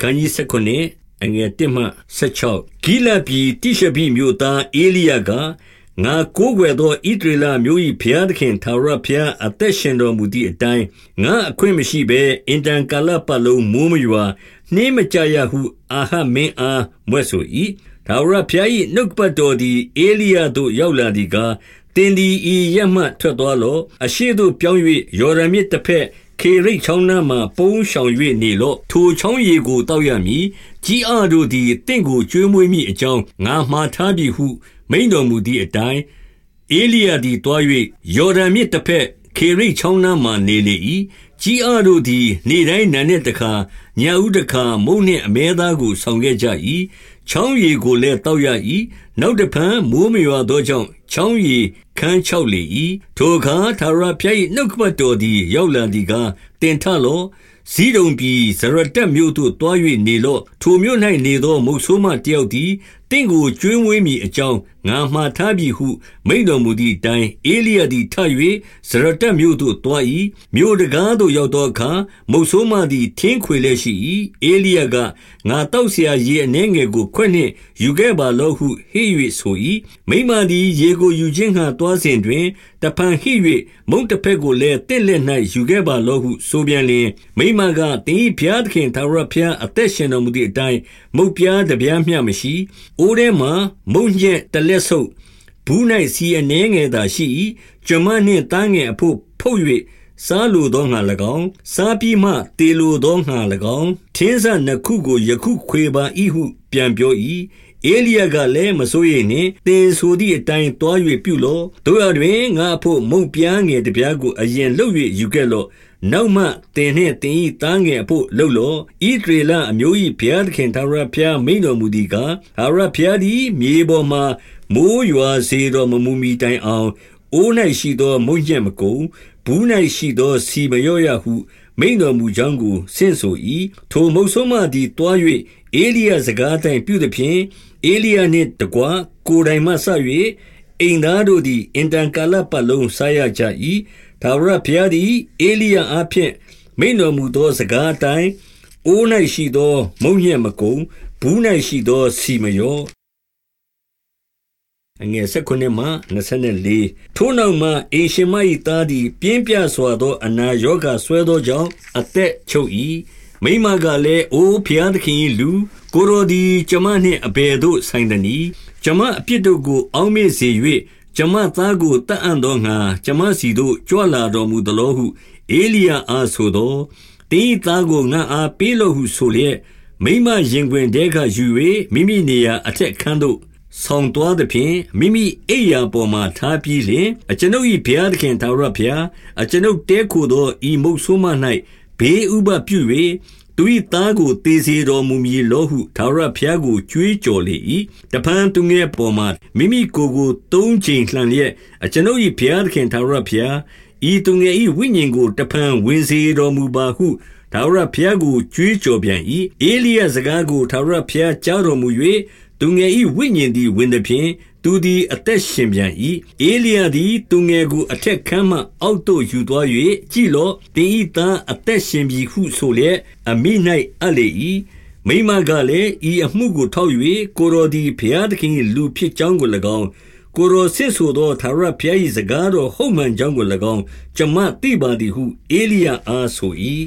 ခန်းကြီး19အငယ်1မှ16ဂိလပြည်တိရှဘိမြို့သားအေလိယကငါကိုးကွယ်သောဣဒရလမျိုး၏ဘုရားသခင်သာရဘုရားအသက်ရှင်တော်မူသည့်အတိုင်းငါအခွင့်မရှိဘဲအင်တန်ကာလပတ်လုံးမိုးမရွာနှင်းမကြရဟု အာဟမင်းအားမွဲ့ဆို၏သာရဘုရား၏နှုတ်ပတ်တော်သည်အေလိယသို့ရောက်လာသည်ကားတင်ဒီဤရမှထွက်သွားလောအရှိတို့ပြောင်း၍ယော်ဒန်မြစ်တစ်ဖက် ခေရိတ်ချောင်းနားမှပုန်းရှောင်၍နေလော့ထိုချောင်းရီကိုတောက်ရမည်ကြီးအားတို့သည်တင့်ကိုကျွေးမွေးမိအကြောင်းငါမှားထားပြီဟုမိန်တော်မူသည့်အတိုင်းအေလိယသည်တွား၍ယော်ဒန်မြစ်တစ်ဖက်ခေရိတ်ချောင်းနားမှနေလေ၏ကြီးအားတို့သည် နေ့တိုင်းနံနက်တခါညဦးတခါမုန်နှင့်အမဲသားကိုဆောင်ခဲ့ကြ၏ ချောင်းရီကိုလည်းတောက်ရ၏နောက်တဖန်မိုးမရွာသောကြောင့်ချောင်းရီခန်းချောက်လေ၏ထိုအခါသာရဖျား၏နှုတ်ကပတ်တော်သည်ရောက်လာသည်ကားတင်ထလော့ဇီးတုံပြည်ဇရတက်မြို့သို့တွား၍နေလော့ထိုမြို့၌နေသောမုတ်ဆိုးမတယောက်သည် တင့်ကိုကျွေးမွေးမည်အကြောင်း ငါမှာထားပြီဟု မိန့်တော်မူသည်အတိုင်း၊ဧလိယသည်ထ၍ဇရတ္တမြို့သို့သွား၏။မြို့တံခါးသို့ရောက်သောအခါ မုတ်ဆိုးမသည် ထင်းခွေလျက်ရှိ၏။ဧလိယက၊ငါသောက်စရာရေအနည်းငယ်ကို ခွက်နှင့်ယူခဲ့ပါလော့ဟု ဟစ်၍ဆို၏။မိန်းမသည် ရေကိုယူခြင်းငှါ သွားစဉ်တွင်၊တဖန်ဟစ်၍မုန့်တဖဲ့ကိုလည်း သင့်လက်၌ယူခဲ့ပါလော့ဟု ဆိုပြန်လျှင်၊မိန်းမက၊သင်၏ဘုရားသခင် ထာဝရဘုရား အသက်ရှင်တော်မူသည်အတိုင်း၊မုန့်ပြားတပြားမျှမရှိ။အိုးထဲမှာမုန်ညက်တလက်ဆုပ်ဘူး၌စီအနေငယ်သာရှိ၏ကျမနှင့်တားငယ်အဖို့ဖုတ်၍စားလိုသောငါ၎င်းစားပြီးမှတေလိုသောငါ၎င်းထင်းစနှစ်ခုကိုယခုခွေပါ၏ဟုပြန်ပြော၏အေလိယကလည်းမစိုးရိမ်နှင့်သင်ဆိုသည့်အတိုင်းတွား၍ပြုလော့တို့ရတွင်ငါအဖို့မုံပြားငယ်တပြားကိုအရင်လှုပ်၍ယူခဲ့လော့ နောက်မှသင်နှင့်သင်၏သားငယ်အဖို့လှုပ်လော့ဤဒေလအမျိုး၏ဘုရားသခင်သာရဘုရားမိန်တော်မူသည်ကားသာရဘုရားသည်မြေပေါ်မှမိုးရွာစေတော်မမူမီတိုင်အောင်အိုး၌ရှိသောမုန်ညက်မကုန်ဘူး၌ရှိသောစီမရော့ရဟုမိန်တော်မူကြောင်းကိုဆင့်ဆို၏ထိုမုတ်ဆုံးမသည်တွား၍အေလိယစကားတိုင်ပြုသည်ဖြင့်အေလိယနှင့်တကွကိုယ်တိုင်မှဆ၍အိမ်သားတို့သည်အင်တန်ကာလပတ်လုံးစားရကြ၏ ဒါဝရဘုရားသည်အေလိယအားဖြင့် မိန်တော်မူသော စကားအတိုင်း အိုး၌ရှိသော မုံညက်မကုံဘူး၌ရှိသောစီမယောအငယ်16မှ24ထိုနောက်မှအေရှင်မ၏သားသည် ပြင်းပြစွာသော အနာရောဂါဆွဲသောကြောင့် အသက်ချုပ်၏မိမကလည်း အိုးဖျားသခင်လူ ကိုရိုဒီကျမနှင့် အဘယ်သို့ ဆိုင်သနည်း ကျမအပြစ်တို့ကို အောက်မေ့စေ၍ ကျမသားကိုတတ်အံ့သောငါကျမစီသို့ကြွလာတော်မူသလောဟုအေလိယအားဆိုသောတင်းသားကိုငါအားပေးလို့ဟုဆိုလျက်မိမရင်ခွင်တဲကယူ၍မိမိနေရာအထက်ခန်းသို့ဆောင်သွားသဖြင့်မိမိအိယာပေါ်မှထားပြီးလျှင်အကျွန်ုပ်၏ဘုရားသခင်သာရဘုရားအကျွန်ုပ်တဲခိုသောဤမုတ်ဆိုးမ၌ ဘေးဥပပြု၍သူ၏သားကိုတေစေတော်မူမည်လောဟုသာရဘုရားကိုကြွေးကြော်လေ၏တပန်းသူငယ်ပေါ်မှမိမိကိုယ်ကိုသုံးချိန်လှန်လျက်အကျွန်ုပ်၏ဘုရားသခင်သာရဘုရားဤသူငယ်၏ဝိညာဉ်ကိုတပန်းဝင်စေတော်မူပါဟုသာရဘုရားကိုကြွေးကြော်ပြန်၏အေလိယစကားကိုသာရဘုရားကြားတော်မူ၍သူငယ်၏ဝိညာဉ်သည်ဝင်သည်ဖြင့် သူသည် အသက်ရှင်ပြန်၏အေလိယသည် သူငယ်ကို အထက်ခန်းမှ အောက်သို့ ယူသွား၍ကြည်လော့တင်ဤသား အသက်ရှင်ပြီဟုဆိုလျက် အမိ၌အလေ၏မိမကလည်း ဤအမှုကို ထောက်၍ကိုရောဒီဘုရားသခင်လူဖြစ်ကြောင်းကို၎င်း ကိုရောစစ်ဆိုသောသာရဘုရား၏စကားတော်ဟုတ်မှန်ကြောင်းကို၎င်း ကျမသိပါသည်ဟုအေလိယအားဆို၏